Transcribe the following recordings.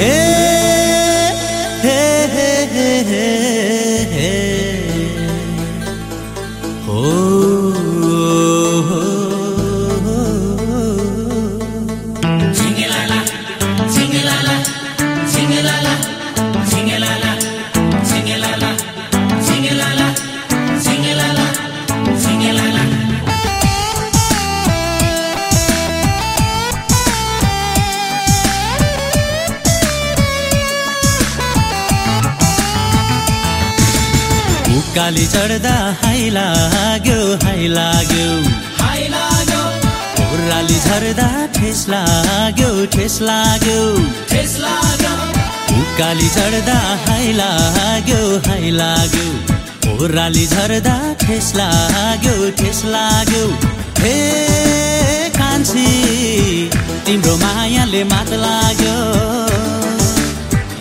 हे उकाली चढ्दा हाइ लाग्यो हाइ लाग्यो। ओह्राली झर्दा ठेस लाग्यो ठेस लाग्यो। उकाली चढ्दा हाइ लाग्यो हाइ लाग्यो। ओह्राली झर्दा ठेस लाग्यो ठेस लाग्यो। हे कान्छी तिम्रो मायाले मात लाग्यो।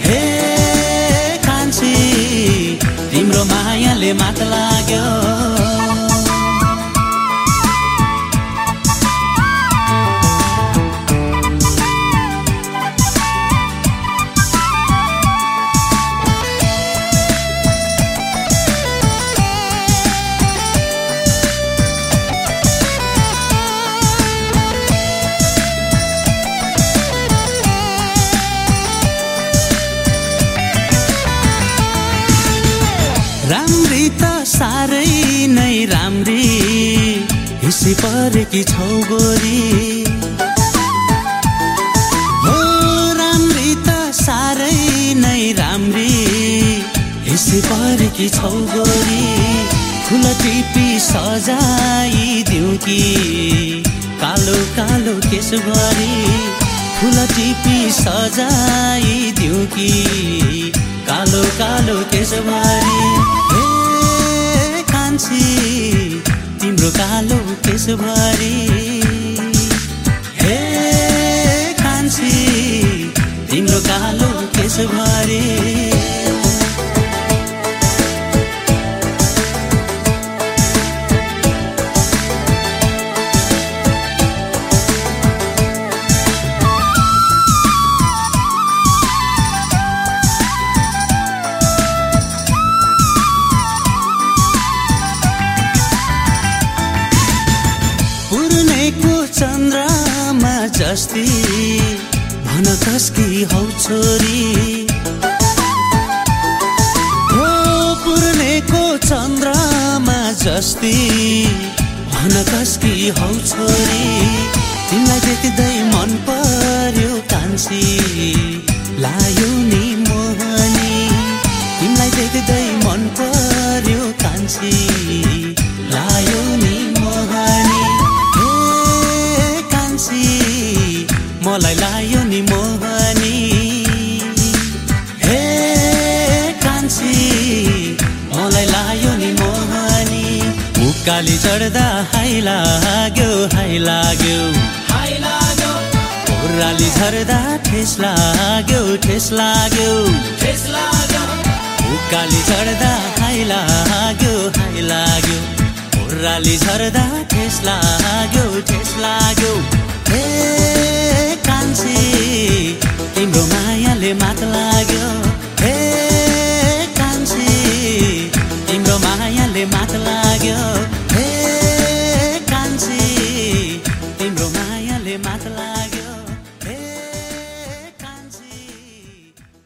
हे कान्छी तिम्रो मायाले मात लाग्यो हिसी परेकी छौ गोरी। हो राम्री त साह्रै नै राम्री। हिसी परेकी छौ गोरी फुल टिपी सजाइदिउ कि? कालो कालो केशभरी फुल टिपी सजाइदिउ कि? कालो कालो केशभरी हे कान्छी। तिम्रो कालो केशभरी हे कान्छी तिम्रो कालो केशभरी चन्द्रमा जस्ती भन कसकी हौ छोरी। हो पुर्नेको चन्द्रमा जस्ती भन कसकी हौ छोरी। तिमीलाई देख्दै मन पर्यो कान्छी लायो नि मोहनी। तिमीलाई देख्दै मन पर्यो कान्छी। उकाली चढ्दा हाइ लाग्यो हाइ लाग्यो। ओह्राली झर्दा ठेस लाग्यो ठेस लाग्यो। उकाली चढ्दा हाइ लाग्यो हाइ लाग्यो। ओह्राली झर्दा ठेस लाग्यो ठेस लाग्यो।